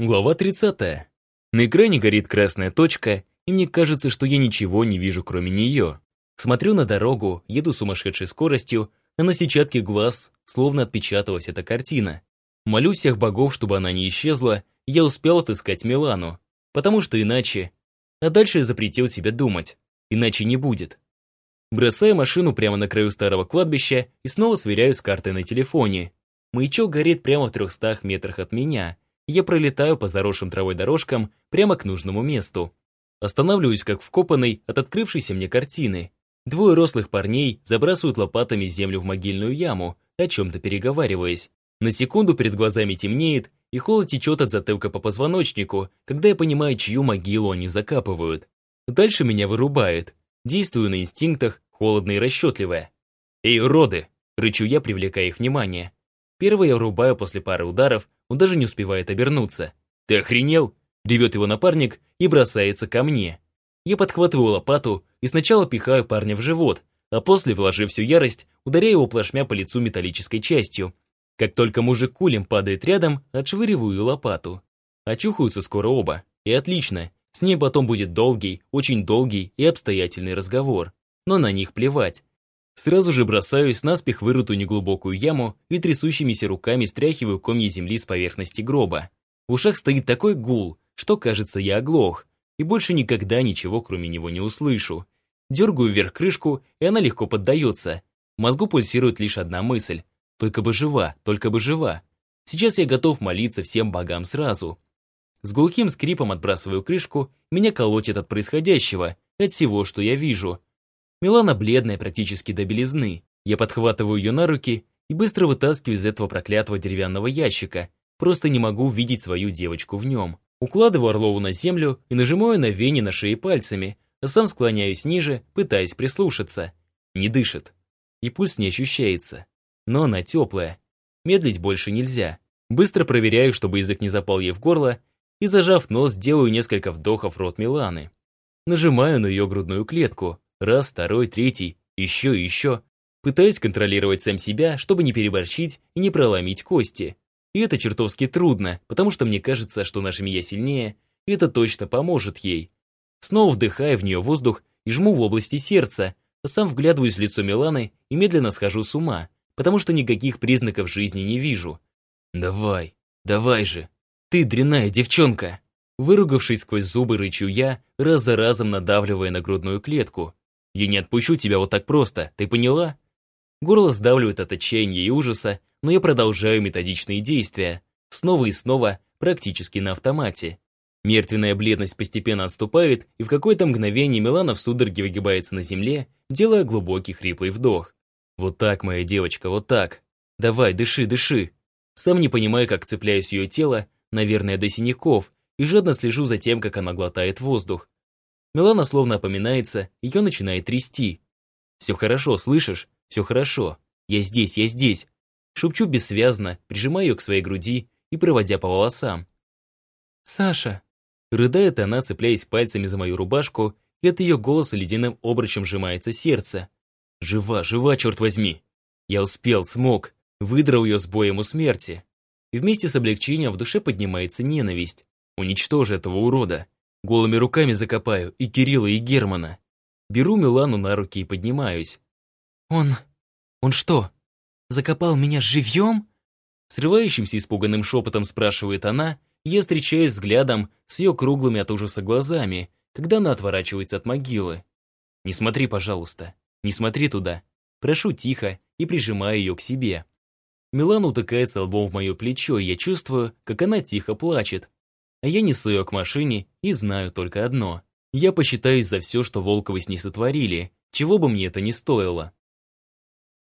Глава 30. На экране горит красная точка, и мне кажется, что я ничего не вижу, кроме нее. Смотрю на дорогу, еду сумасшедшей скоростью, а на сетчатке глаз словно отпечаталась эта картина. Молю всех богов, чтобы она не исчезла, я успел отыскать Милану. Потому что иначе... А дальше я запретил себе думать. Иначе не будет. Бросаю машину прямо на краю старого кладбища и снова сверяю с картой на телефоне. Маячок горит прямо в трехстах метрах от меня. Я пролетаю по заросшим травой дорожкам прямо к нужному месту. Останавливаюсь как вкопанный от открывшейся мне картины. Двое рослых парней забрасывают лопатами землю в могильную яму, о чем-то переговариваясь. На секунду перед глазами темнеет, и холод течет от затылка по позвоночнику, когда я понимаю, чью могилу они закапывают. Дальше меня вырубает. Действую на инстинктах, холодно и расчетливо. «Эй, уроды!» – рычу я, привлекая их внимание. Первый я рубаю после пары ударов, он даже не успевает обернуться. «Ты охренел?» Ревет его напарник и бросается ко мне. Я подхватываю лопату и сначала пихаю парня в живот, а после, вложив всю ярость, ударяю его плашмя по лицу металлической частью. Как только мужик кулем падает рядом, отшвыриваю лопату. Очухаются скоро оба. И отлично. С ней потом будет долгий, очень долгий и обстоятельный разговор. Но на них плевать. Сразу же бросаюсь наспех вырытую неглубокую яму и трясущимися руками стряхиваю комья земли с поверхности гроба. В ушах стоит такой гул, что, кажется, я оглох, и больше никогда ничего кроме него не услышу. Дергаю вверх крышку, и она легко поддается. В мозгу пульсирует лишь одна мысль. Только бы жива, только бы жива. Сейчас я готов молиться всем богам сразу. С глухим скрипом отбрасываю крышку, меня колотит от происходящего, от всего, что я вижу. Милана бледная практически до белизны. Я подхватываю ее на руки и быстро вытаскиваю из этого проклятого деревянного ящика. Просто не могу видеть свою девочку в нем. Укладываю Орлову на землю и нажимаю на вене на шее пальцами, а сам склоняюсь ниже, пытаясь прислушаться. Не дышит. И пульс не ощущается. Но она теплая. Медлить больше нельзя. Быстро проверяю, чтобы язык не запал ей в горло, и, зажав нос, делаю несколько вдохов рот Миланы. Нажимаю на ее грудную клетку. Раз, второй, третий, еще и еще. Пытаюсь контролировать сам себя, чтобы не переборщить и не проломить кости. И это чертовски трудно, потому что мне кажется, что наша Мия сильнее, и это точно поможет ей. Снова вдыхаю в нее воздух и жму в области сердца, а сам вглядываюсь в лицо Миланы и медленно схожу с ума, потому что никаких признаков жизни не вижу. «Давай, давай же! Ты дрянная девчонка!» Выругавшись сквозь зубы, рычу я, раз за разом надавливая на грудную клетку. «Я не отпущу тебя вот так просто, ты поняла?» Горло сдавливает от отчаяния и ужаса, но я продолжаю методичные действия, снова и снова, практически на автомате. Мертвенная бледность постепенно отступает, и в какое-то мгновение Милана в судороге выгибается на земле, делая глубокий хриплый вдох. «Вот так, моя девочка, вот так. Давай, дыши, дыши». Сам не понимаю, как цепляюсь ее тело, наверное, до синяков, и жадно слежу за тем, как она глотает воздух. Милана словно опоминается, ее начинает трясти. «Все хорошо, слышишь? Все хорошо. Я здесь, я здесь. Шепчу бессвязно, прижимаю ее к своей груди и проводя по волосам. «Саша!» Рыдает она, цепляясь пальцами за мою рубашку, и от ее голоса ледяным обручем сжимается сердце. «Жива, жива, черт возьми!» Я успел, смог, выдрал ее с боем у смерти. И вместе с облегчением в душе поднимается ненависть. Уничтожу этого урода. Голыми руками закопаю и Кирилла, и Германа. Беру Милану на руки и поднимаюсь. «Он... он что, закопал меня живьем?» Срывающимся испуганным шепотом спрашивает она, я встречаюсь взглядом с ее круглыми от ужаса глазами, когда она отворачивается от могилы. «Не смотри, пожалуйста, не смотри туда». Прошу тихо и прижимаю ее к себе. Милана утыкается лбом в мое плечо, и я чувствую, как она тихо плачет. А я несу ее к машине и знаю только одно. Я посчитаюсь за все, что Волковы с ней сотворили, чего бы мне это ни стоило.